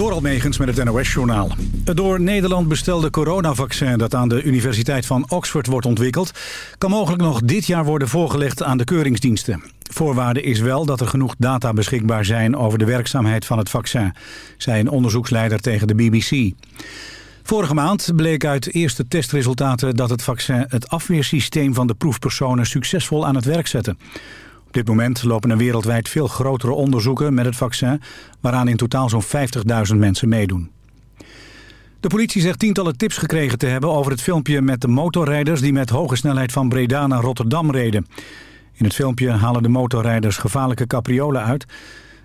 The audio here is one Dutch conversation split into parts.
Door Megens met het NOS-journaal. Het door Nederland bestelde coronavaccin dat aan de Universiteit van Oxford wordt ontwikkeld... kan mogelijk nog dit jaar worden voorgelegd aan de keuringsdiensten. Voorwaarde is wel dat er genoeg data beschikbaar zijn over de werkzaamheid van het vaccin... zei een onderzoeksleider tegen de BBC. Vorige maand bleek uit eerste testresultaten dat het vaccin het afweersysteem van de proefpersonen succesvol aan het werk zette. Op dit moment lopen er wereldwijd veel grotere onderzoeken met het vaccin... waaraan in totaal zo'n 50.000 mensen meedoen. De politie zegt tientallen tips gekregen te hebben over het filmpje met de motorrijders... die met hoge snelheid van Breda naar Rotterdam reden. In het filmpje halen de motorrijders gevaarlijke capriolen uit...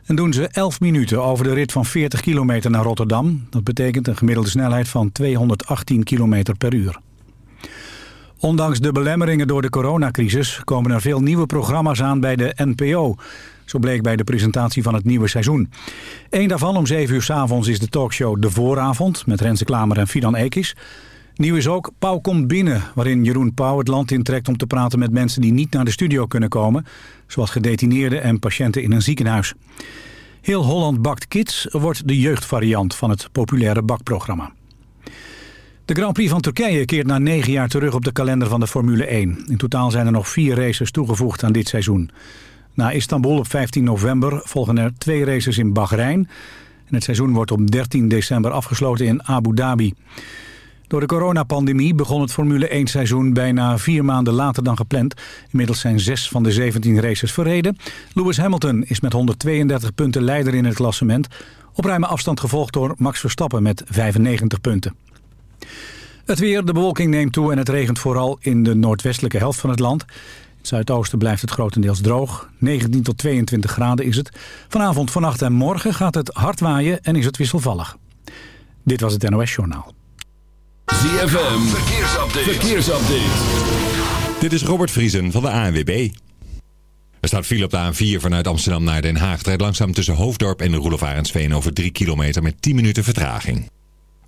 en doen ze 11 minuten over de rit van 40 kilometer naar Rotterdam. Dat betekent een gemiddelde snelheid van 218 kilometer per uur. Ondanks de belemmeringen door de coronacrisis komen er veel nieuwe programma's aan bij de NPO. Zo bleek bij de presentatie van het nieuwe seizoen. Eén daarvan om 7 uur s avonds is de talkshow De Vooravond... met Renze Klamer en Fidan Ekis. Nieuw is ook Pauw komt binnen... waarin Jeroen Pauw het land intrekt om te praten met mensen... die niet naar de studio kunnen komen... zoals gedetineerden en patiënten in een ziekenhuis. Heel Holland Bakt Kids wordt de jeugdvariant van het populaire bakprogramma. De Grand Prix van Turkije keert na negen jaar terug op de kalender van de Formule 1. In totaal zijn er nog vier races toegevoegd aan dit seizoen. Na Istanbul op 15 november volgen er twee races in Bahrein. En het seizoen wordt op 13 december afgesloten in Abu Dhabi. Door de coronapandemie begon het Formule 1 seizoen bijna vier maanden later dan gepland. Inmiddels zijn zes van de 17 races verreden. Lewis Hamilton is met 132 punten leider in het klassement. Op ruime afstand gevolgd door Max Verstappen met 95 punten. Het weer, de bewolking neemt toe en het regent vooral in de noordwestelijke helft van het land. In het zuidoosten blijft het grotendeels droog. 19 tot 22 graden is het. Vanavond, vannacht en morgen gaat het hard waaien en is het wisselvallig. Dit was het NOS Journaal. ZFM, verkeersupdate. verkeersupdate. Dit is Robert Vriesen van de ANWB. Er staat file op de A4 vanuit Amsterdam naar Den Haag. Het rijdt langzaam tussen Hoofddorp en de Roelof over 3 kilometer met 10 minuten vertraging.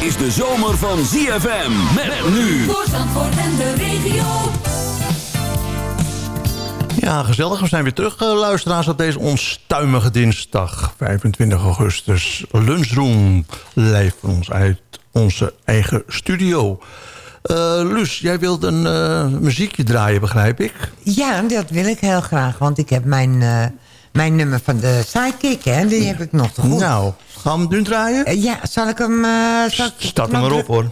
Is de zomer van ZFM. Met nu. Voor Zandvoort en de regio. Ja, gezellig. We zijn weer terug, eh, luisteraars, op deze onstuimige dinsdag, 25 augustus. Lunchroom live van ons uit onze eigen studio. Eh Luus, jij wilt een eh, muziekje draaien, begrijp ik? Ja, dat wil ik heel graag. Want ik heb mijn, eh, mijn nummer van de Sidekick, hè. Die heb ik nog te goed. Nou, gaan we hem nu draaien? Eh, ja, zal ik hem... eh, zal ik- Start hem maar op, hoor.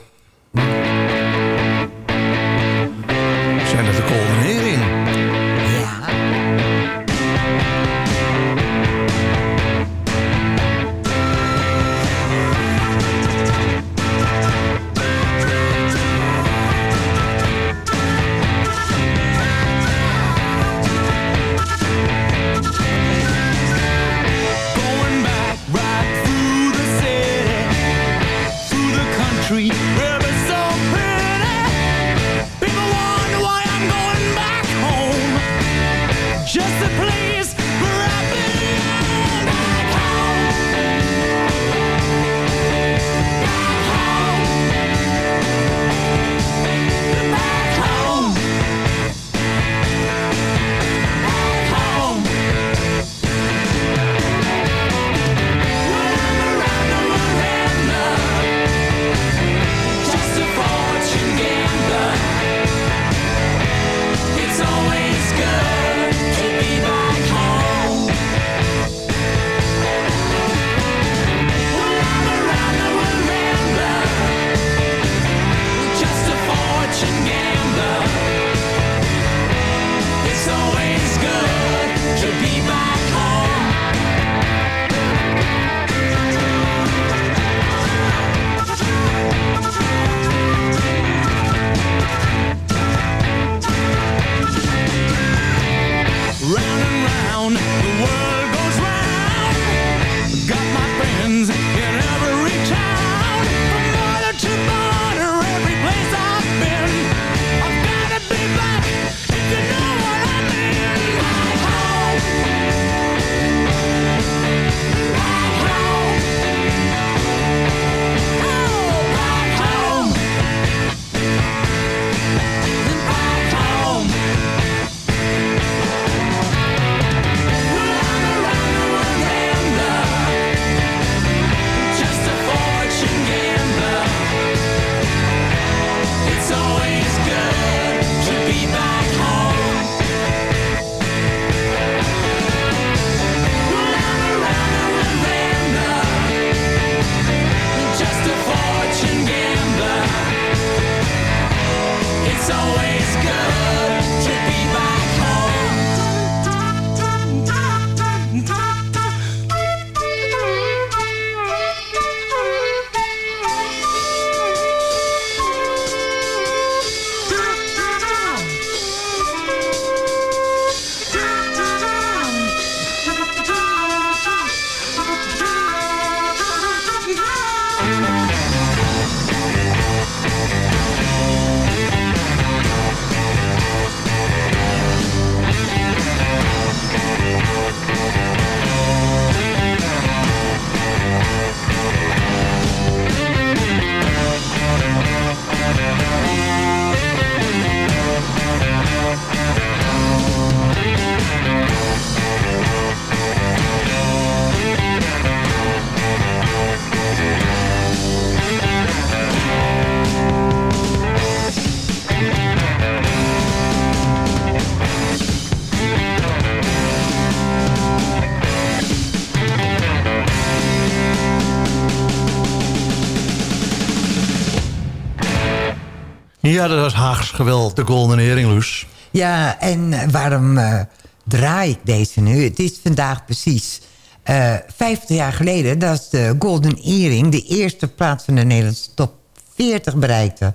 Ja, dat was Haags geweld, de Golden Earring, Loes. Ja, en waarom eh, draai ik deze nu? Het is vandaag precies eh 50 jaar geleden... dat de Golden Earring de eerste plaats van de Nederlandse top 40 bereikte.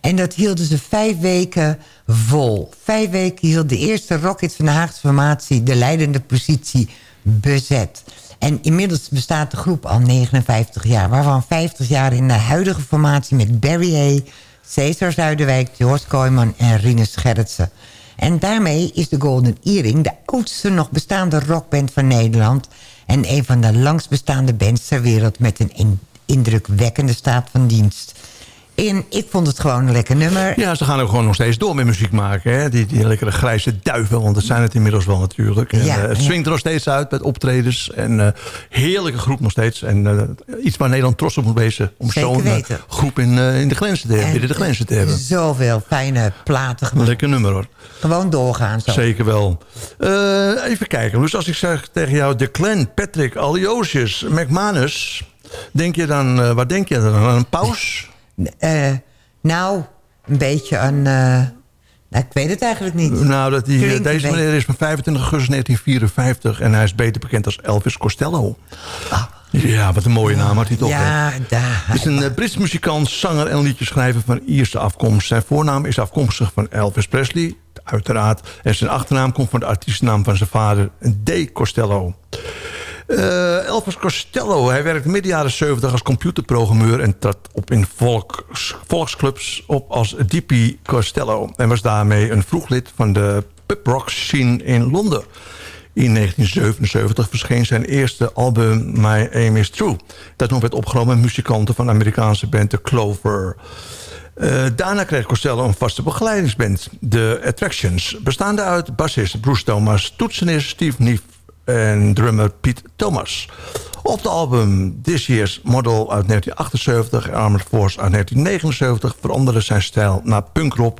En dat hielden ze vijf weken vol. Vijf weken hield de eerste Rocket van de Haagse formatie... de leidende positie bezet. En inmiddels bestaat de groep al 59 jaar... waarvan 50 jaar in de huidige formatie met Barry A... Cesar Zuiderwijk, George Kooijman en Rinus Gerritsen. En daarmee is de Golden Earring de oudste nog bestaande rockband van Nederland... en een van de langst bestaande bands ter wereld... met een in- indrukwekkende staat van dienst. En ik vond het gewoon een lekker nummer. Ja, ze gaan ook gewoon nog steeds door met muziek maken. Hè? Die, die lekkere grijze duiven, want dat zijn het inmiddels wel natuurlijk. En, Ja, eh, het ja. swingt er nog steeds uit met optredens. En eh, heerlijke groep nog steeds. En eh, iets waar Nederland trots op moet wezen. Om zo'n groep in, in de grenzen te hebben. En Binnen de grenzen te hebben. Zoveel fijne platen gemaakt. Lekker nummer hoor. Gewoon doorgaan zo. Zeker wel. Even kijken. Dus als ik zeg tegen jou... De Clan, Patrick, Aliosius, McManus... Denk je dan, wat denk je dan? Aan een paus? Eh, nou, een beetje een... eh, nou, ik weet het eigenlijk niet. Nou, dat die, Klinkt deze meneer is van 25 augustus 1954... en hij is beter bekend als Elvis Costello. Ja, wat een mooie naam had hij toch. ja, daar. Het is een uh, Brits muzikant, zanger en liedjeschrijver van Ierse afkomst. Zijn voornaam is afkomstig van Elvis Presley, uiteraard. En zijn achternaam komt van de artiestennaam van zijn vader, D. Costello. Eh, Elvis Costello, hij werkte midden jaren 70 als computerprogrammeur... en trad op in volks, volksclubs op als D.P. Costello... en was daarmee een vroeg lid van de pubrock scene in Londen. In 1977 verscheen zijn eerste album My Aim Is True. Dat nog werd opgenomen met muzikanten van de Amerikaanse band The Clover. Eh, daarna kreeg Costello een vaste begeleidingsband, The Attractions... bestaande uit bassist Bruce Thomas, toetsenist Steve Neef en drummer Pete Thomas. Op de album This Year's Model uit 1978 en Armored Force uit 1979... veranderde zijn stijl naar punkrock,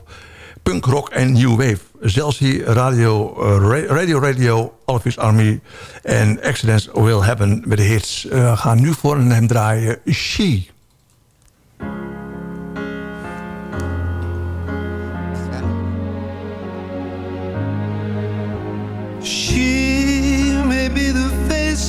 punkrock en new wave. Radio eh, Ra- Radio, Radio Elvis Army en Accidents Will Happen met de hits... eh, gaan nu voor hem draaien She... She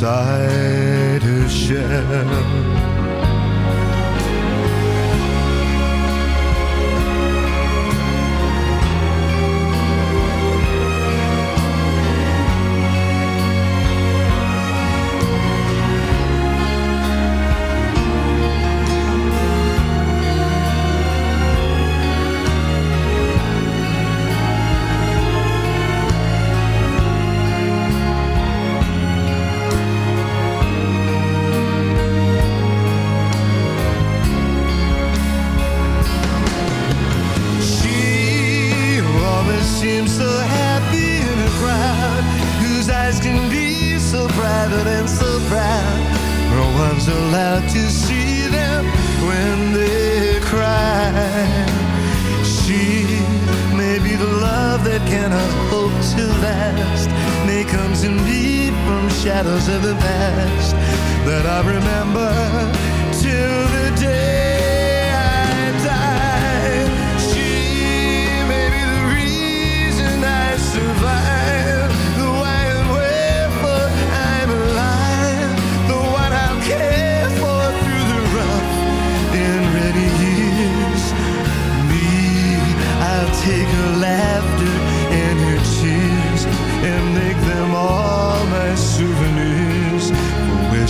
Inside her shell.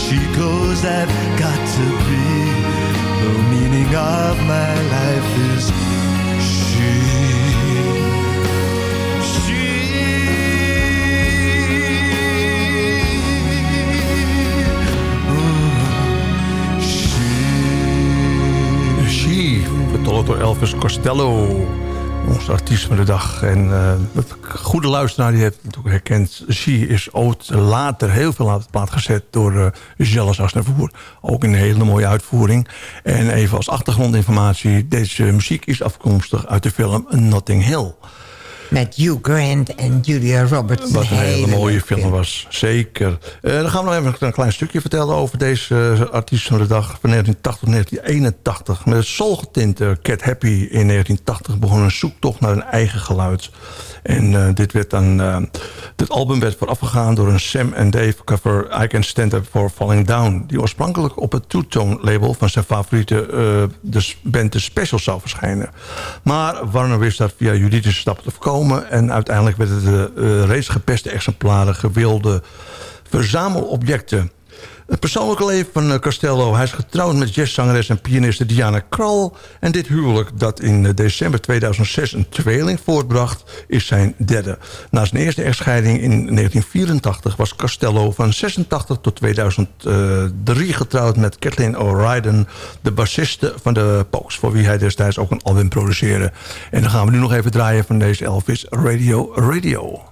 She goes, I've got to be. The meaning of my life is she. She, vertolkt door Elvis Costello. Artiest van de dag. En eh de goede luisteraar die heeft het natuurlijk herkend. She is ooit later, heel veel later plaat gezet door uh, Jealous Asnavour. Ook een hele mooie uitvoering. En even als achtergrondinformatie. Deze muziek is afkomstig uit de film Notting Hill. Met Hugh Grant en Julia Roberts. Wat een hele mooie film was, zeker. Eh, dan gaan we nog even een klein stukje vertellen over deze eh, artiest van de dag... van 1980 tot 1981. Met het soulgetinte Cat Happy in 1980 begon een zoektocht naar een eigen geluid. En eh, dit, werd dan, eh, dit album werd voorafgegaan door een Sam en Dave cover... I Can Stand Up For Falling Down... die oorspronkelijk op het Two-Tone label van zijn favoriete eh, de band The Special zou verschijnen. Maar Warner wist dat via juridische stappen te voorkomen... en uiteindelijk werden de reeds gepeste exemplaren gewilde verzamelobjecten... Het persoonlijke leven van eh, Costello. Hij is getrouwd met jazzzangeres en pianiste Diana Krall. En dit huwelijk dat in eh, december 2006 een tweeling voortbracht... is zijn derde. Na zijn eerste echtscheiding in 1984 was Costello van 86 tot 2003 getrouwd... met Kathleen O'Riordan, de bassiste van de Pokes... voor wie hij destijds ook een album produceerde. En dan gaan we nu nog even draaien van deze Elvis Radio Radio.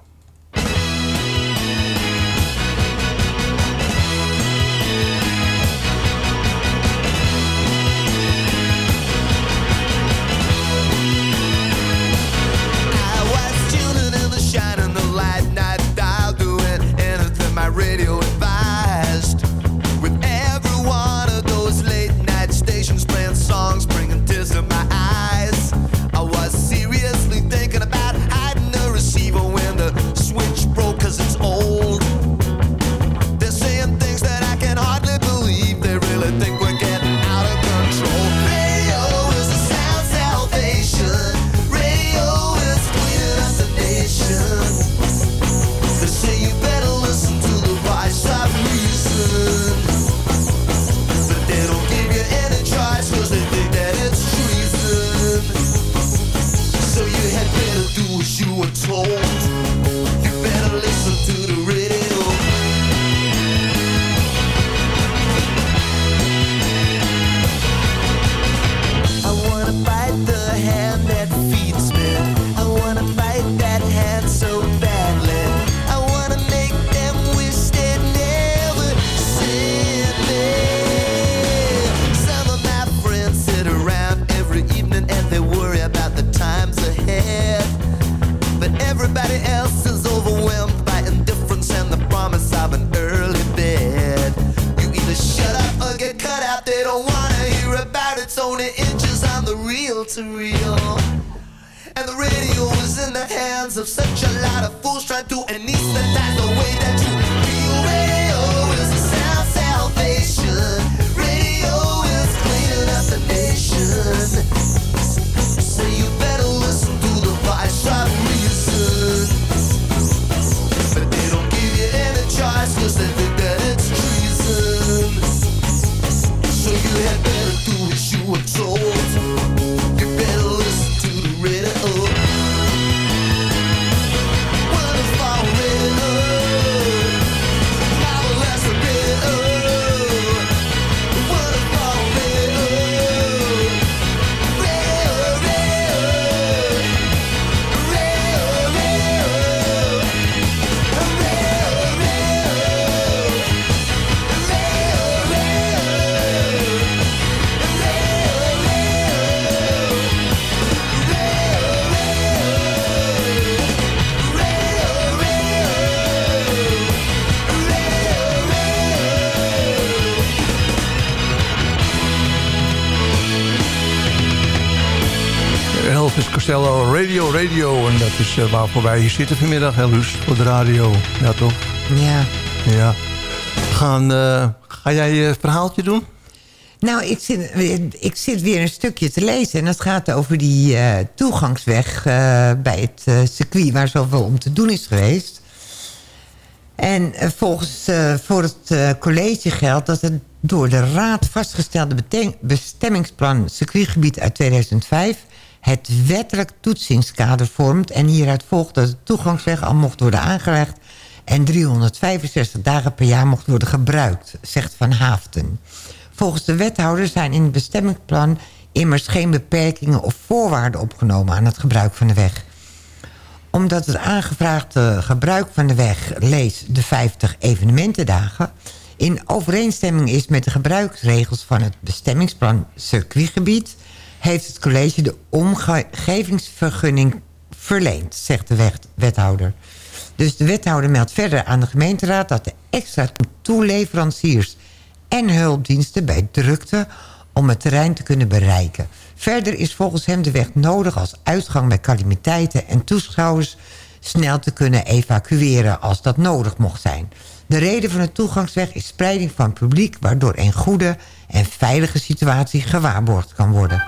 Radio Radio. En dat is uh, waarvoor wij hier zitten vanmiddag, hè, Luus, voor de radio. Ja, toch? Ja. Ja. Gaan, eh, ga jij je verhaaltje doen? Nou, ik zit, ik zit weer een stukje te lezen. En dat gaat over die eh, toegangsweg eh, bij het eh, circuit... waar zoveel om te doen is geweest. En eh, volgens eh, voor het eh, college geldt dat het door de raad vastgestelde bestemmingsplan circuitgebied uit 2005 het wettelijk toetsingskader vormt en hieruit volgt dat de toegangsweg al mocht worden aangelegd en 365 dagen per jaar mocht worden gebruikt, zegt Van Haften. Volgens de wethouder zijn in het bestemmingsplan immers geen beperkingen of voorwaarden opgenomen aan het gebruik van de weg omdat het aangevraagde gebruik van de weg, lees de 50 evenementendagen... in overeenstemming is met de gebruiksregels van het bestemmingsplan circuitgebied... heeft het college de omgevingsvergunning verleend, zegt de wet- wethouder. Dus de wethouder meldt verder aan de gemeenteraad... dat de extra toeleveranciers en hulpdiensten bij drukte... om het terrein te kunnen bereiken. Verder is volgens hem de weg nodig als uitgang bij calamiteiten... en toeschouwers snel te kunnen evacueren als dat nodig mocht zijn. De reden van de toegangsweg is spreiding van publiek... waardoor een goede en veilige situatie gewaarborgd kan worden.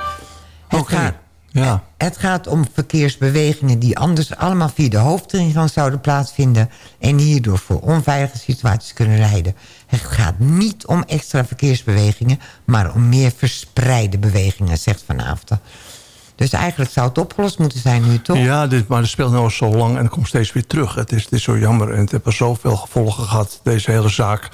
Het gaat- ja. het gaat om verkeersbewegingen die anders allemaal via de hoofdingang zouden plaatsvinden... en hierdoor voor onveilige situaties kunnen leiden. Het gaat niet om extra verkeersbewegingen... maar om meer verspreide bewegingen, zegt Van Aften. Dus eigenlijk zou het opgelost moeten zijn nu, toch? Ja, dit, maar het speelt nu al zo lang en het komt steeds weer terug. Het is, het is zo jammer en het heeft er zoveel gevolgen gehad, deze hele zaak.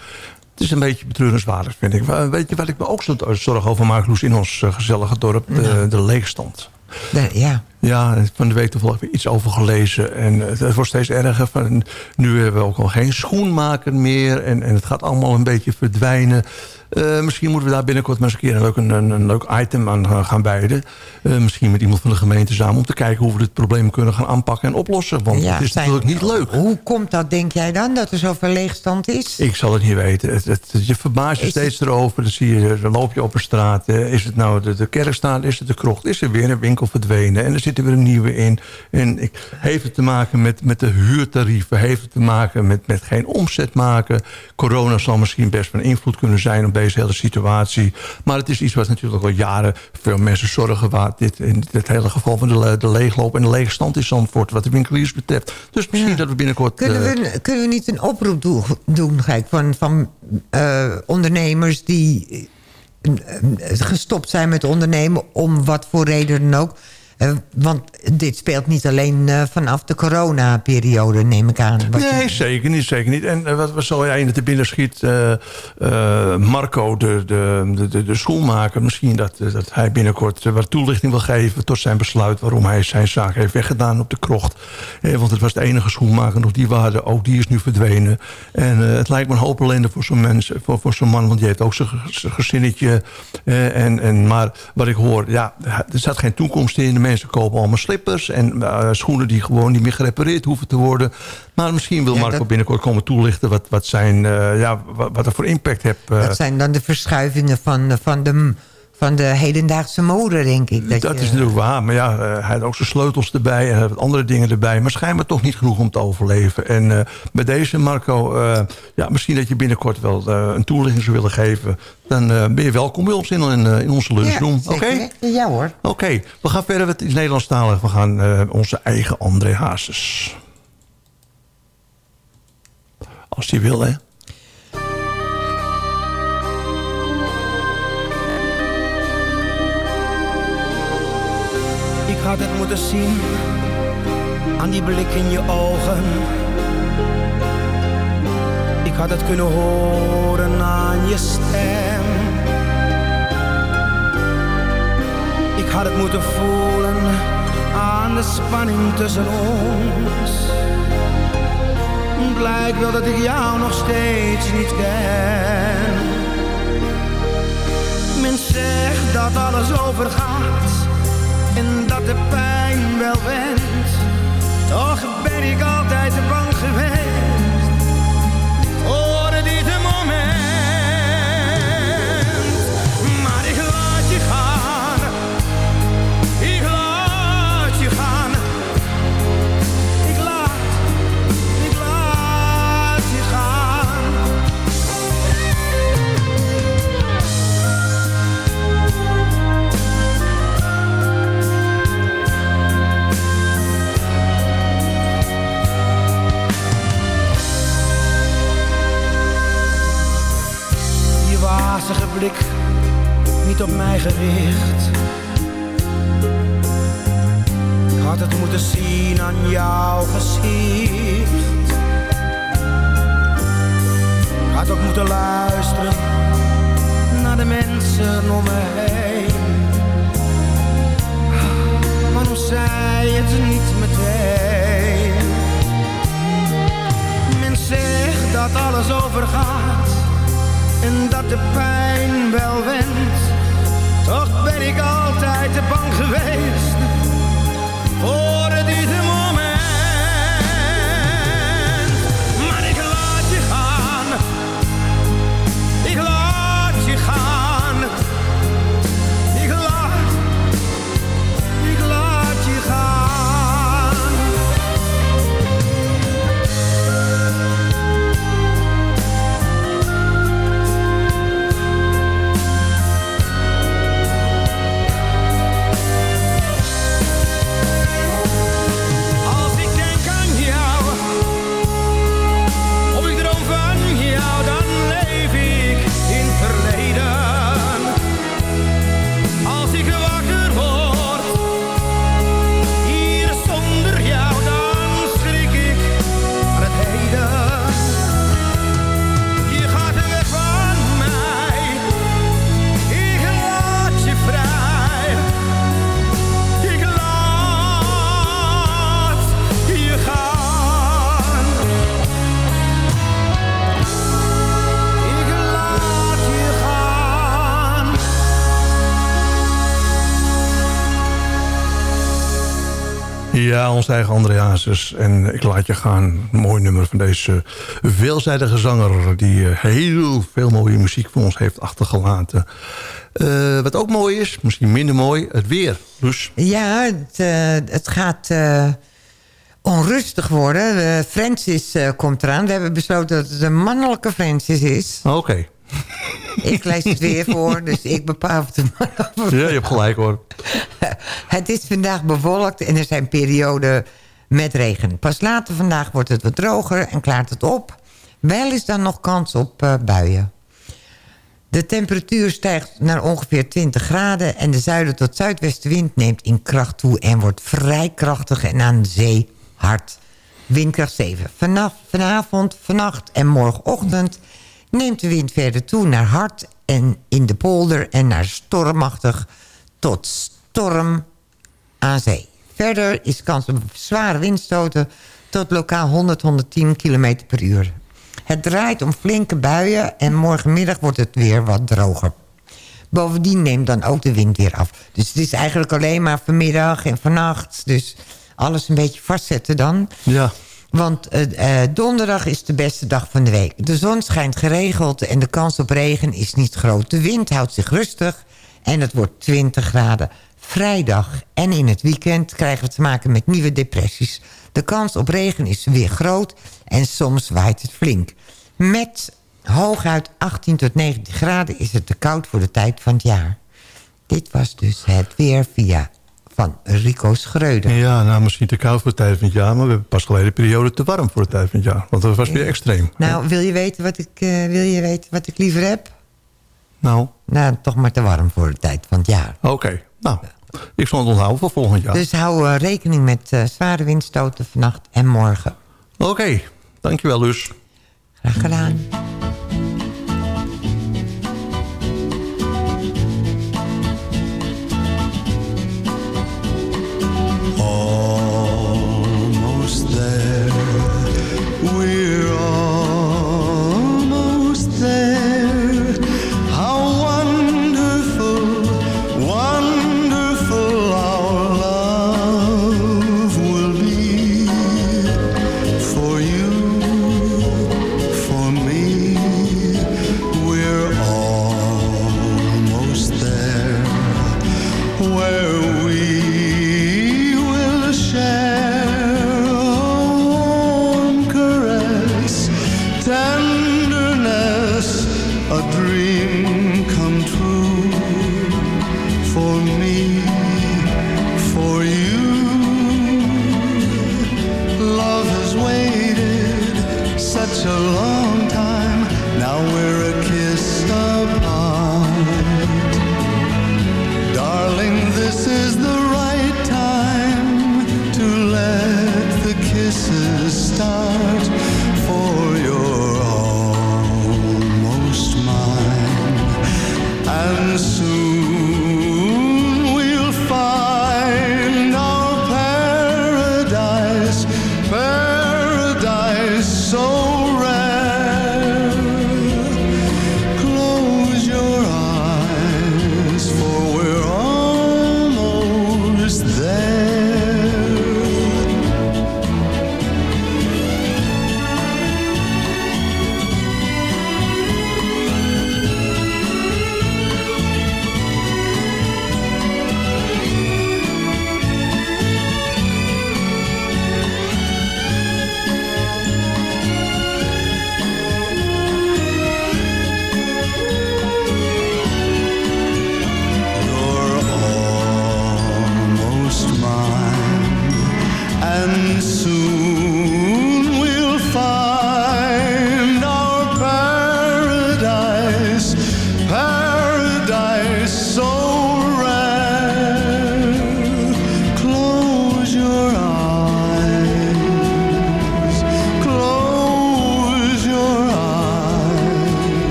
Het is een beetje betreurenswaardig, vind ik. Weet je wat ik me ook zo zorgen over maak, Loes, in ons eh, gezellige dorp? De, de leegstand. De- ja. Ja, van de week toevallig weer iets over gelezen. En het, het wordt steeds erger. Van, nu hebben we ook al geen schoenmaker meer. En, en het gaat allemaal een beetje verdwijnen. Eh, misschien moeten we daar binnenkort maar eens een keer een leuk, een, een, leuk item aan gaan- gaan wijden. Eh, misschien met iemand van de gemeente samen. Om te kijken hoe we dit probleem kunnen gaan aanpakken en oplossen. Want Ja, het is zijn- natuurlijk niet leuk. Hoe komt dat, denk jij dan, dat er zoveel leegstand is? Ik zal het niet weten. Het, het- je verbaast je Is steeds erover. Dan, zie je, dan loop je op een straat. eh, is het nou de, de kerkstraat? Is het de krocht? Is er weer een winkel verdwenen? En er zit er weer een nieuwe in. En ik, heeft het te maken met, met de huurtarieven? Heeft het te maken met, met geen omzet maken? Corona zal misschien best van invloed kunnen zijn op deze hele situatie. Maar het is iets wat natuurlijk al jaren veel mensen zorgen... waar dit, in dit hele geval van de, de leegloop en de leegstand in Zandvoort... wat de winkeliers betreft. Dus misschien Ja. dat we binnenkort... Kunnen eh, we, kunnen we niet een oproep doen, doen Gijk, van, van eh, ondernemers die eh, gestopt zijn met ondernemen... om wat voor reden dan ook... Eh, want dit speelt niet alleen eh, vanaf de coronaperiode, neem ik aan. Je- Nee, zeker niet, zeker niet. En eh, wat, wat zo jij in het te binnen schiet... Marco, de, de, de, de, schoenmaker... misschien dat, dat hij binnenkort wat toelichting wil geven... tot zijn besluit waarom hij zijn zaak heeft weggedaan op de krocht. Eh, want het was de enige schoenmaker nog die waarde. Ook die is nu verdwenen. En het lijkt me een hoop ellende voor zo'n mens, voor, voor zo'n man... want die heeft ook zijn, ge- zijn gezinnetje. en, en, maar wat ik hoor, ja, er zat geen toekomst in. Mensen kopen allemaal slippers... en eh, schoenen die gewoon niet meer gerepareerd hoeven te worden... Maar misschien wil Ja, Marco dat- binnenkort komen toelichten... wat, wat, zijn, eh, ja, wat, wat er voor impact heeft. eh, Dat zijn dan de verschuivingen van, van, de, van de hedendaagse mode, denk ik. Dat, dat je- is natuurlijk waar. Maar ja, eh, hij had ook zijn sleutels erbij... en hij had andere dingen erbij. Maar schijnbaar toch niet genoeg om te overleven. En eh, bij deze, Marco... eh, ja, misschien dat je binnenkort wel eh, een toelichting zou willen geven. Dan eh, ben je welkom bij ons in, in, eh, in onze lunchroom. Ja, Oké? Ja hoor. Oké, we gaan verder met iets Nederlandstalig. We gaan eh, onze eigen André Hazes. Als hij wil, hè? Had het moeten zien aan die blik in je ogen. Ik had het kunnen horen aan je stem. Ik had het moeten voelen aan de spanning tussen ons. Blijkt wel dat ik jou nog steeds niet ken. Men zegt dat alles overgaat en dat de pijn wel went. Toch ben ik altijd bang geweest op mij gericht. Ik had het moeten zien aan jouw gezicht. Ik had ook moeten luisteren naar de mensen om me heen. Waarom zei het niet meteen? Men zegt dat alles overgaat en dat de pijn wel went. Toch ben ik altijd te bang geweest Eigen Andreasus. En ik laat je gaan. Een mooi nummer van deze veelzijdige zanger... die eh, heel veel mooie muziek voor ons heeft achtergelaten. Eh, wat ook mooi is, misschien minder mooi, het weer. Dus Ja, het, eh, het gaat onrustig worden. Francis komt eraan. We hebben besloten dat het een mannelijke Francis is. oké. Ik lees het weer voor, dus ik bepaal het mannelijke Ja, je hebt gelijk hoor. Het is vandaag bewolkt en er zijn perioden met regen. Pas later vandaag wordt het wat droger en klaart het op. Wel is dan nog kans op eh, buien. De temperatuur stijgt naar ongeveer 20 graden... en de zuiden tot zuidwestenwind neemt in kracht toe... en wordt vrij krachtig en aan de zee hard. Windkracht 7. Vanaf, vanavond, vannacht en morgenochtend... neemt de wind verder toe naar hard en in de polder... en naar stormachtig tot storm aan zee. Verder is kans op zware windstoten tot lokaal 100, 110 km per uur. Het draait om flinke buien en morgenmiddag wordt het weer wat droger. Bovendien neemt dan ook de wind weer af. Dus het is eigenlijk alleen maar vanmiddag en vannacht. Dus alles een beetje vastzetten dan. Ja. Want eh, eh, donderdag is de beste dag van de week. De zon schijnt geregeld en de kans op regen is niet groot. De wind houdt zich rustig en het wordt 20 graden. Vrijdag en in het weekend krijgen we te maken met nieuwe depressies. De kans op regen is weer groot en soms waait het flink. Met hooguit 18 tot 19 graden is het te koud voor de tijd van het jaar. Dit was dus het weer via van Rico Schreuder. Ja, nou misschien te koud voor de tijd van het jaar... maar we hebben pas geleden periode te warm voor de tijd van het jaar. Want dat was weer extreem. Nou, wil je weten wat ik, eh, wil je weten wat ik liever heb? Nou, Nou, toch maar te warm voor de tijd van het jaar. oké. Nou, ik zal het onthouden voor volgend jaar. Dus hou eh, rekening met eh, zware windstoten vannacht en morgen. Oké, dankjewel dus. Graag gedaan.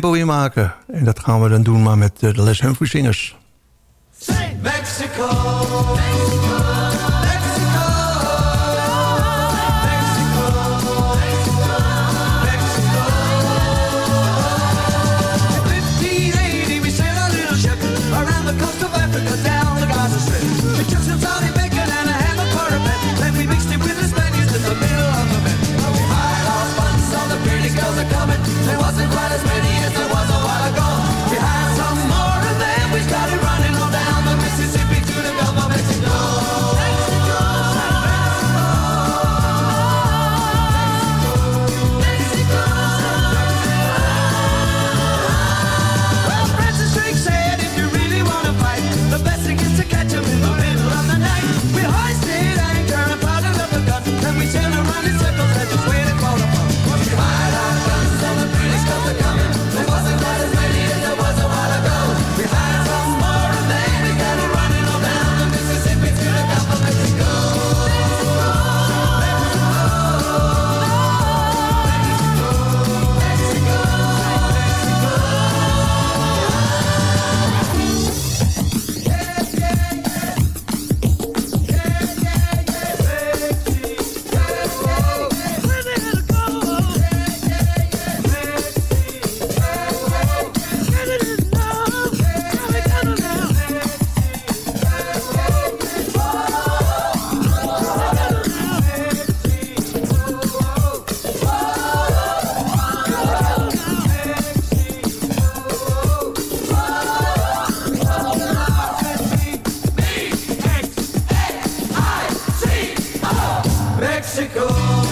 tempo in maken. En dat gaan we dan doen maar met eh, de Les hun Singers. Mexico.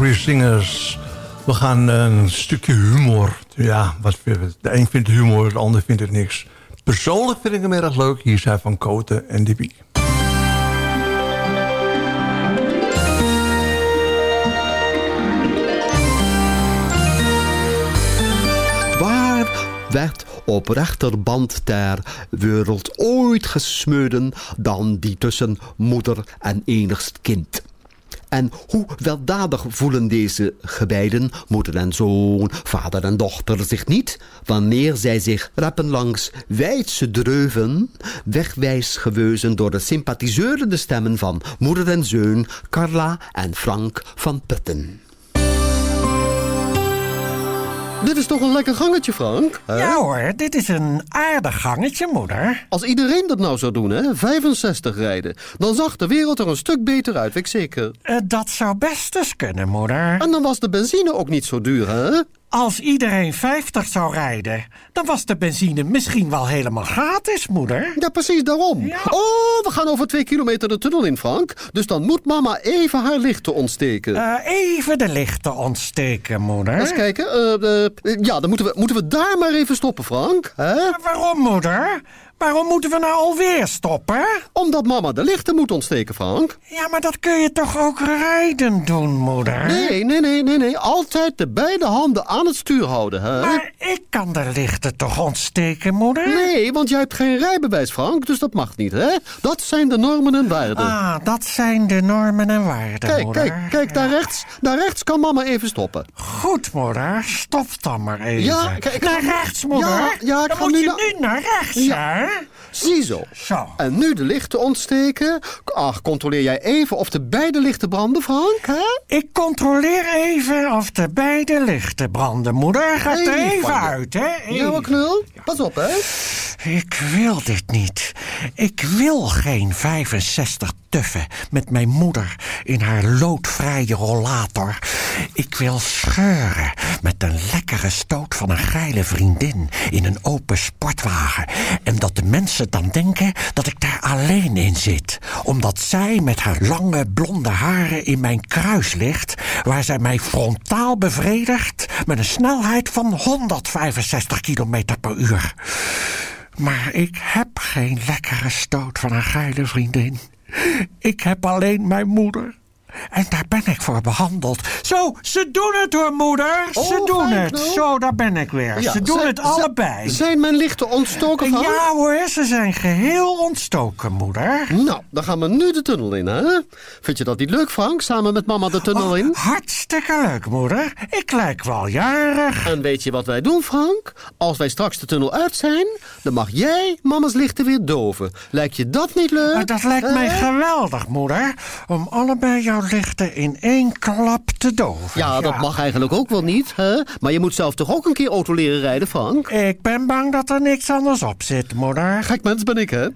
We gaan een stukje humor. Ja, wat, de een vindt humor, de ander vindt het niks. Persoonlijk vind ik hem erg leuk. Hier zijn Van Koten en Dippie. Waar werd op rechterband ter wereld ooit gesmeden dan die tussen moeder en enigst kind? En hoe weldadig voelen deze gebeiden, moeder en zoon, vader en dochter, zich niet, wanneer zij zich rappen langs wijdse dreuven, wegwijs geweuzen door de sympathiseurende stemmen van moeder en zoon, Carla en Frank van Putten. Dit is toch een lekker gangetje, Frank? hè? Ja hoor, dit is een aardig gangetje, moeder. Als iedereen dat nou zou doen, hè, 65 rijden, dan zag de wereld er een stuk beter uit, weet ik zeker. Eh, dat zou best eens kunnen, moeder. En dan was de benzine ook niet zo duur, hè? Als iedereen 50 zou rijden, dan was de benzine misschien wel helemaal gratis, moeder. Ja, precies daarom. Oh, we gaan over twee kilometer de tunnel in, Frank. Dus dan moet mama even haar lichten ontsteken. Eh, even de lichten ontsteken, moeder. Eens kijken. eh, eh, ja, dan moeten we, moeten we daar maar even stoppen, Frank. Hè? Waarom, moeder? Waarom moeten we nou alweer stoppen? Omdat mama de lichten moet ontsteken, Frank. Ja, maar dat kun je toch ook rijden doen, moeder? Nee, nee, nee, nee, nee. Altijd de beide handen aan het stuur houden, hè? Maar ik kan de lichten toch ontsteken, moeder? Nee, want jij hebt geen rijbewijs, Frank, dus dat mag niet, hè? Dat zijn de normen en waarden. Ah, dat zijn de normen en waarden, Kijk, moeder. kijk, kijk, daar rechts. Daar rechts kan mama even stoppen. Goed, moeder. Stop dan maar even. Ja, kijk, naar rechts, moeder. Ja, ja, ik dan ga moet nu je naar- nu naar rechts, Ja. hè? Ziezo. Zo. En nu de lichten ontsteken. Ach, controleer jij even of de beide lichten branden, Frank, hè? Ik controleer even of de beide lichten branden, moeder. Gaat er Hey, even uit, hè? Ja, wat knul. Pas op, hè? Ik wil dit niet. Ik wil geen 65 tuffen met mijn moeder in haar loodvrije rollator. Ik wil scheuren met een lekkere stoot van een geile vriendin in een open sportwagen. En dat de mensen dan denken dat ik daar alleen in zit. Omdat zij met haar lange blonde haren in mijn kruis ligt... waar zij mij frontaal bevredigt met een snelheid van 165 km per uur. Maar ik heb geen lekkere stoot van een geile vriendin. Ik heb alleen mijn moeder. En daar ben ik voor behandeld. Zo, ze doen het hoor, moeder. Ze Oh, doen fijn, het. nou. Zo, daar ben ik weer. Ja, ze doen zijn- het allebei. Zijn mijn lichten ontstoken, ja hoor, ze zijn geheel ontstoken, moeder. Nou, dan gaan we nu de tunnel in, hè? Vind je dat niet leuk, Frank? Samen met mama de tunnel in? Hartstikke leuk, moeder. Ik lijk wel jarig. En weet je wat wij doen, Frank? Als wij straks de tunnel uit zijn, dan mag jij mama's lichten weer doven. Lijkt je dat niet leuk? Maar dat lijkt mij geweldig, moeder. Om allebei jouw lichten in één klap te doven. Ja, dat mag eigenlijk ook wel niet, hè? Maar je moet zelf toch ook een keer auto leren rijden, Frank? Ik ben bang dat er niks anders op zit, moeder. Gek mens ben ik, hè?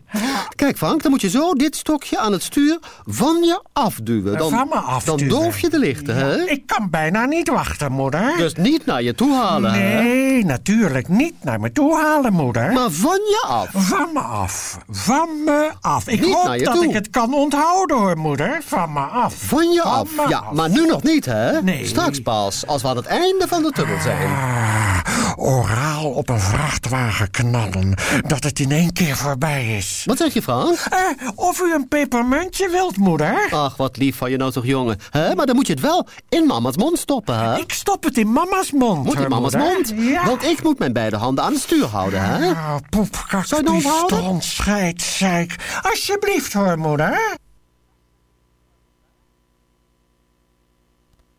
Kijk, Frank, dan moet je zo dit stokje aan het stuur van je afduwen. Dan, Van me afduwen. Dan doof je de lichten, hè? Ik kan bijna niet wachten, moeder. Dus niet naar je toe halen, hè? Nee, natuurlijk niet naar me toe halen, moeder. Maar van je af. Van me af. Van me af. Ik Niet hoop dat toe. ik het kan onthouden, hoor, moeder. Van me af. Van je Van af. me Ja, maar nu nog niet, hè? Nee. Straks pas, als we aan het einde van de tunnel zijn. Ah, oraal op een vrachtwagen knallen. Dat het in één keer voorbij is. Wat zeg je, Frank? Eh, of u een pepermuntje wilt, moeder? Ach, wat lief van je nou toch, jongen. hè? Maar dan moet je het wel in mama's mond stoppen, hè? Ik stop het in mama's mond, Moet in mama's moeder. mond. Ja. Want ik moet mijn beide handen aan het stuur houden, hè? Ah, poepkak, Zou je nou onthouden? zeik. Alsjeblieft hoor, moeder.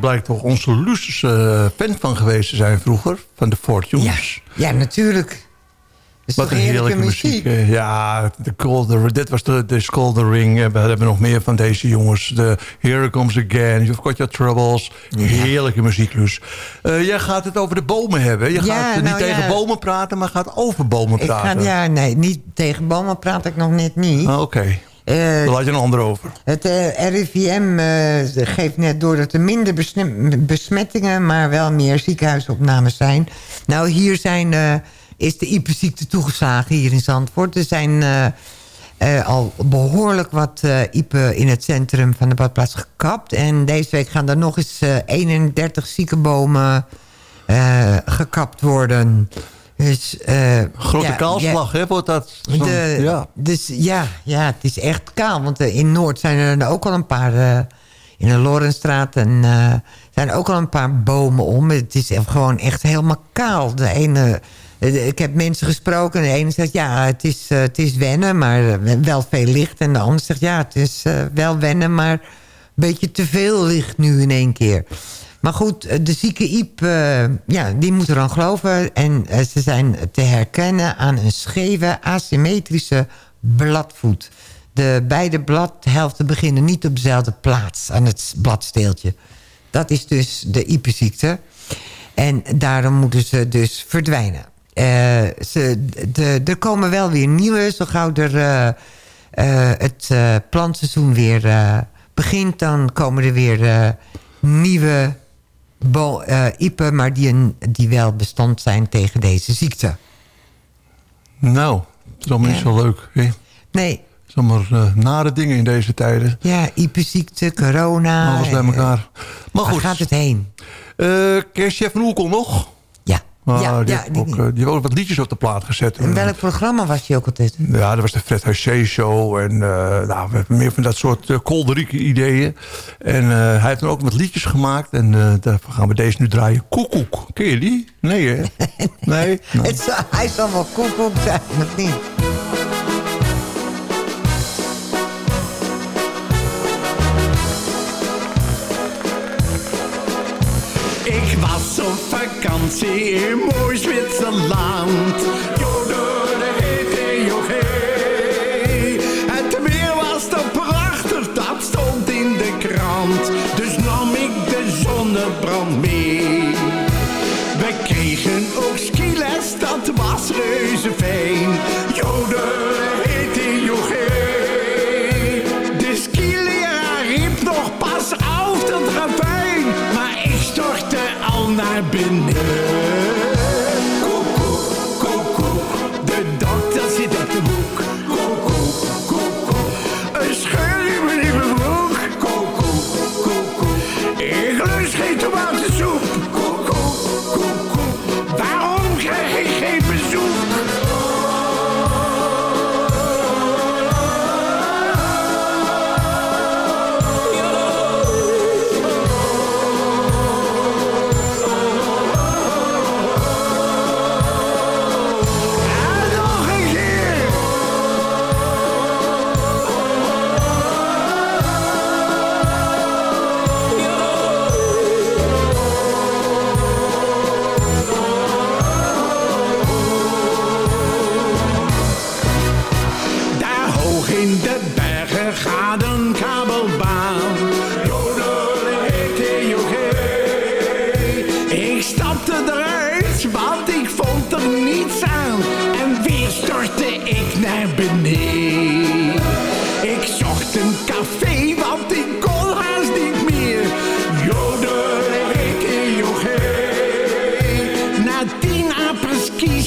Blijkt toch onze Luus eh, fan van geweest te zijn vroeger. Van de Fortunes. Ja, natuurlijk. Is Wat een heerlijke muziek. eh, Ja, de Golden, dit was de, de Golden Ring. Eh, We hebben nog meer van deze jongens. De Here Comes Again, You've Got Your Troubles. Heerlijke muziek, Luus. Jij gaat het over de bomen hebben. Je Ja, gaat eh, niet nou tegen ja. bomen praten, maar gaat over bomen Ik ga, praten. ja, nee, niet tegen bomen praat ik nog net niet. Ah, Oké, Eh, laat je een ander over. Het eh, RIVM eh, geeft net door dat er minder besmettingen... maar wel meer ziekenhuisopnames zijn. Nou, hier zijn, is de IPE-ziekte toegeslagen hier in Zandvoort. Er zijn al behoorlijk wat IPE in het centrum van de badplaats gekapt. En deze week gaan er nog eens eh, 31 ziekenbomen gekapt worden... Dus, eh, Grote ja, kaalslag, ja. hè, wordt dat? De, ja. Dus ja, ja, het is echt kaal. Want eh, in Noord zijn er ook al een paar... eh, in de Lorenstraat en, eh, zijn ook al een paar bomen om. Het is gewoon echt helemaal kaal. De ene, eh, ik heb mensen gesproken en de ene zegt... ja, het is, eh, het is wennen, maar eh, wel veel licht. En de ander zegt, ja, het is eh, wel wennen... maar een beetje te veel licht nu in één keer. Maar goed, eh, de zieke Iep, eh, ja, die moet er aan geloven. En eh, ze zijn te herkennen aan een scheve, asymmetrische bladvoet. De beide bladhelften beginnen niet op dezelfde plaats aan het bladsteeltje. Dat is dus de Iepenziekte. En daarom moeten ze dus verdwijnen. Ze, de, er komen wel weer nieuwe, zo gauw er het plantseizoen weer begint... dan komen er weer nieuwe bo- eh, iepen... maar die, die wel bestand zijn tegen deze ziekte. Nou, het is allemaal niet zo leuk. Hè? Nee. Het is allemaal eh, nare dingen in deze tijden. Ja, iepenziekte, corona. Alles bij eh, elkaar. Maar waar goed. gaat het heen? Eh ken je Chef van Oekel nog? Ja. Ah, Ja, die, ja, ook, eh, die ook wat liedjes op de plaat gezet. In welk programma was je ook altijd? Ja, dat was de Fred H.C. show. En eh, nou, we hebben meer van dat soort uh, kolderieke ideeën. En eh, hij heeft dan ook wat liedjes gemaakt. En eh, daarvoor gaan we deze nu draaien. Koekoek. Ken je die? Nee, hè? Nee? Nou. Het hij zal wel koekoek zijn, of niet? Vakantie in mooi Zwitserland. Jodele heette jochee. Het weer was te prachtig, dat stond in de krant. Dus nam ik de zonnebrand mee. We kregen ook skiles, dat was reuze.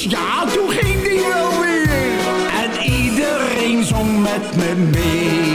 Ja, toen ging die wel weer. En iedereen zong met me mee.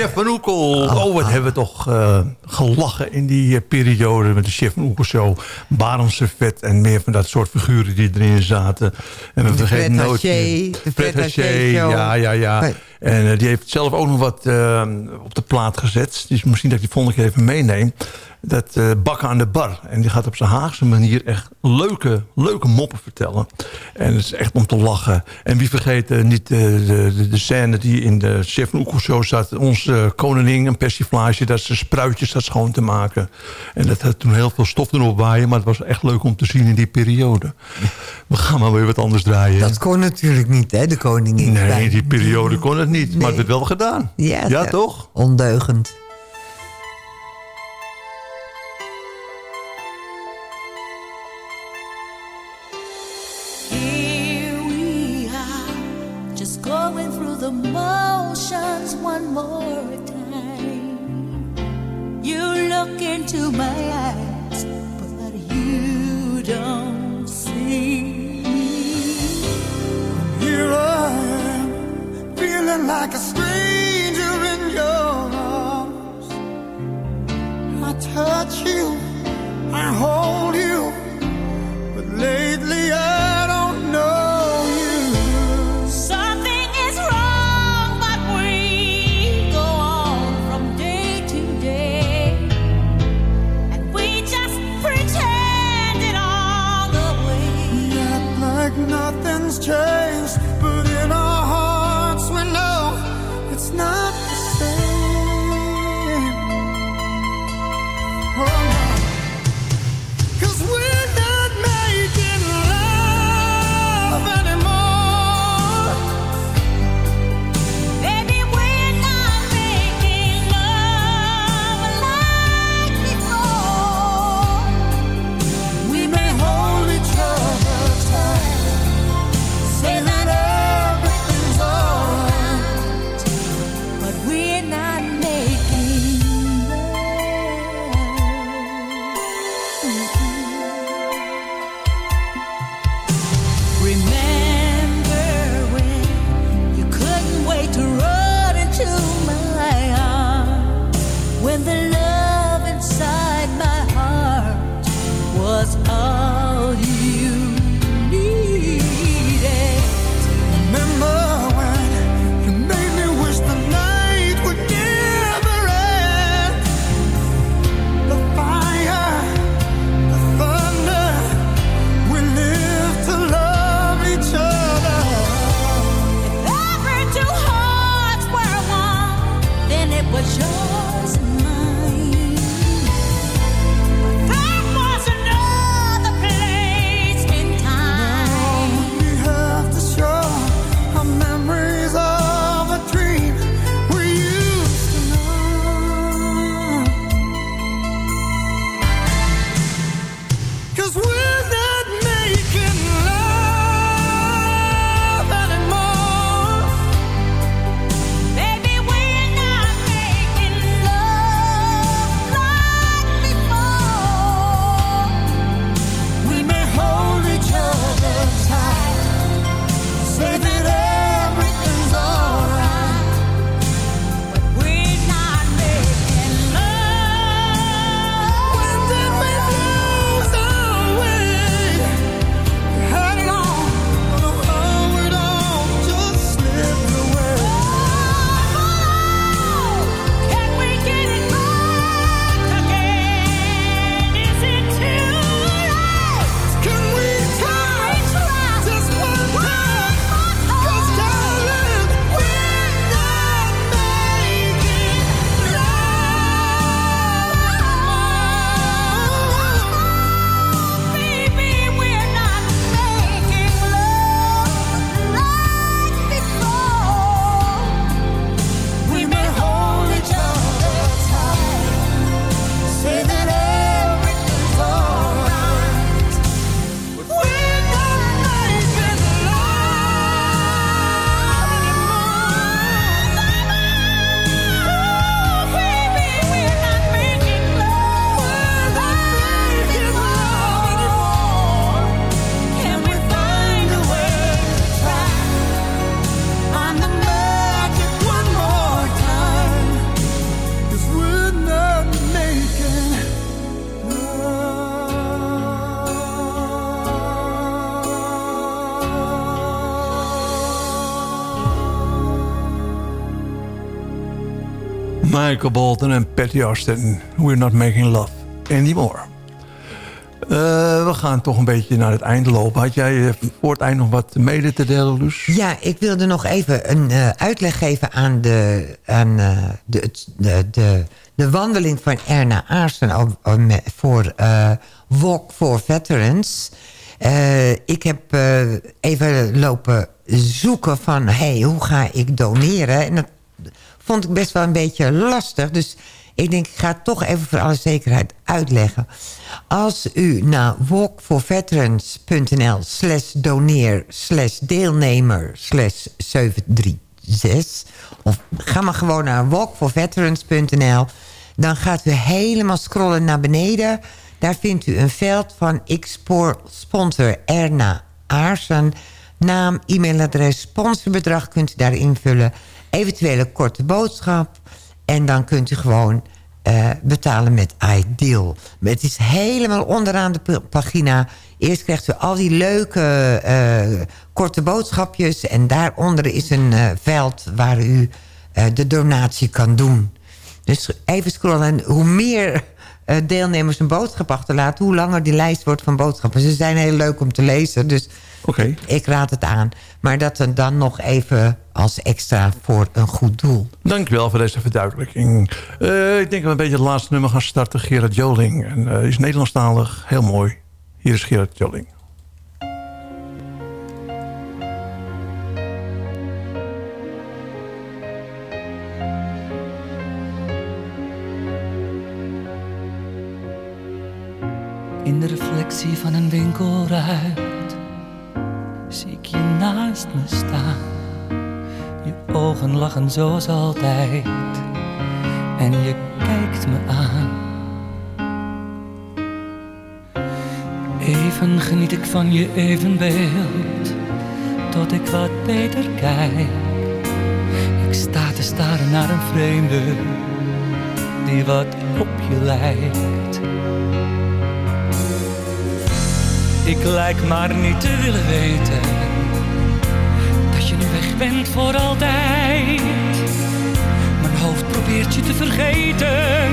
Chef van Oekel. Oh, wat hebben we toch eh, gelachen in die eh, periode met de chef van Oekel show. Barendse vet en meer van dat soort figuren die erin zaten. En we De vergeten Fred nooit... Haché, de Fred Haché ja, ja, ja. Nee. En eh, die heeft zelf ook nog wat eh, op de plaat gezet. Dus misschien dat ik die volgende keer even meeneem. Dat eh, bakken aan de bar. En die gaat op zijn Haagse manier echt leuke, leuke moppen vertellen. En het is echt om te lachen. En wie vergeet niet eh, de, de, de scène die in de Chef show zat. Onze koningin, een persiflage, dat ze spruitjes staat schoon te maken. En dat had toen heel veel stof erop waaien. Maar het was echt leuk om te zien in die periode. We gaan maar weer wat anders draaien. Dat kon natuurlijk niet, hè, de koningin. Nee, die periode kon het niet. Maar het werd wel gedaan. Ja, ja toch? Ondeugend. Like a stranger in your arms. I touch you, I hold you, Michael Bolton en Patty Austin. We're not making love anymore. Eh, we gaan toch een beetje naar het einde lopen. Had jij eh, voor het eind nog wat mede te delen, Luus? Ja, ik wilde nog even een eh, uitleg geven aan, de, aan de, de, de, de wandeling van Erna Aarsen voor Walk for Veterans. Ik heb even lopen zoeken van, hey, hoe ga ik doneren? En dat vond ik best wel een beetje lastig. Dus ik denk, ik ga het toch even voor alle zekerheid uitleggen. Als u naar walkforveterans.nl slash doneer slash deelnemer slash 736... of ga maar gewoon naar walkforveterans.nl... dan gaat u helemaal scrollen naar beneden. Daar vindt u een veld van ik spoor sponsor Erna Aarsen... Naam, e-mailadres, sponsorbedrag kunt u daar invullen. Eventuele korte boodschap. En dan kunt u gewoon eh, betalen met Ideal. Maar Het is helemaal onderaan de pa- pagina. Eerst krijgt u al die leuke eh, korte boodschapjes. En daaronder is een eh, veld waar u de donatie kan doen. Dus even scrollen. En hoe meer deelnemers een boodschap achterlaten... hoe langer die lijst wordt van boodschappen. Ze zijn heel leuk om te lezen, dus ik raad het aan. Maar dat dan nog even als extra voor een goed doel. Dankjewel voor deze verduidelijking. Eh, ik denk dat we een beetje het laatste nummer gaan starten. Gerard Joling. En, eh, is Nederlandstalig. Heel mooi. Hier is Gerard Joling. Reflectie van een winkelruit zie ik je naast me staan. Je ogen lachen zoals altijd en je kijkt me aan. Even geniet ik van je evenbeeld, tot ik wat beter kijk. Ik sta te staren naar een vreemde die wat op je lijkt. Ik lijk maar niet te willen weten dat je nu weg bent voor altijd. Mijn hoofd probeert je te vergeten,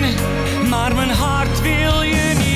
maar mijn hart wil je niet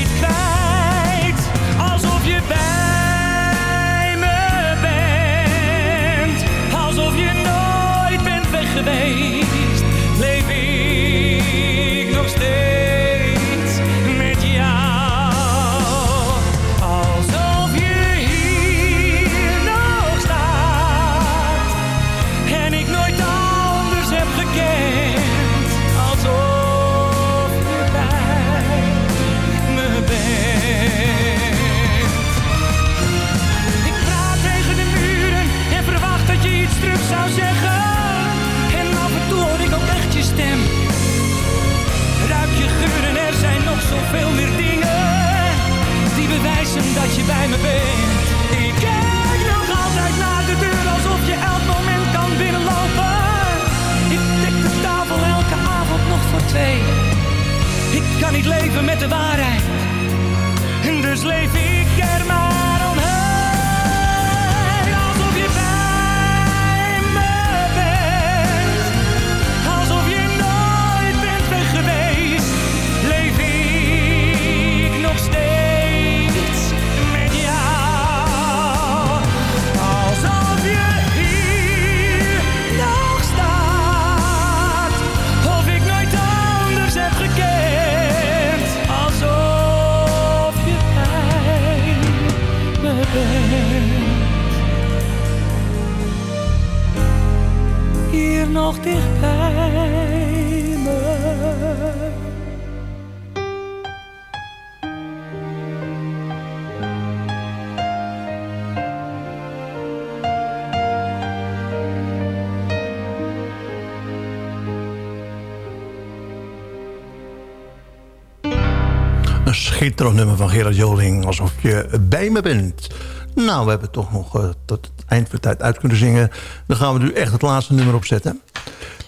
Een schitterend nummer van Gerard Joling. Alsof je bij me bent. Nou, we hebben toch nog eh, tot het eind van de tijd uit kunnen zingen. Dan gaan we nu echt het laatste nummer opzetten.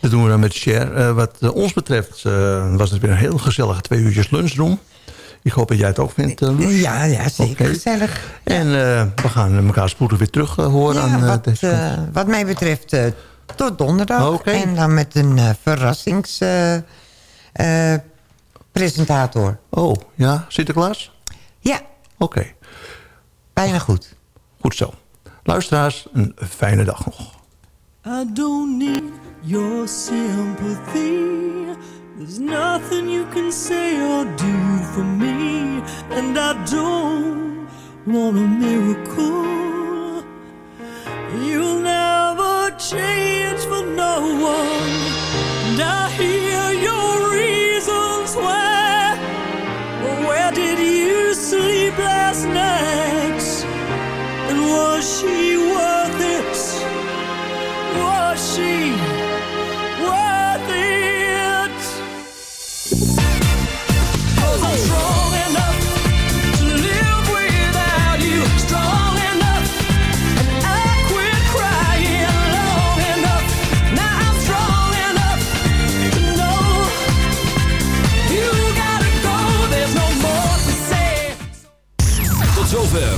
Dat doen we dan met Cher. Eh, wat eh, ons betreft was het weer een heel gezellige twee uurtjes lunchroom. Ik hoop dat jij het ook vindt, Loes. Ja, ja zeker gezellig. En we gaan elkaar spoedig weer terug horen. Ja, aan, wat, deze wat mij betreft, Tot donderdag. Oké. En dan met een eh, verrassingspresentator. Oh, ja, Sinterklaas? Ja. Oké. Bijna goed. Goed zo. Luisteraars, een fijne dag nog. I don't need your sympathy. There's nothing you can say or do for me. And I don't want a miracle. You'll never change for no one. And I hear your why. Where did you sleep last night? And was she worth it? Was she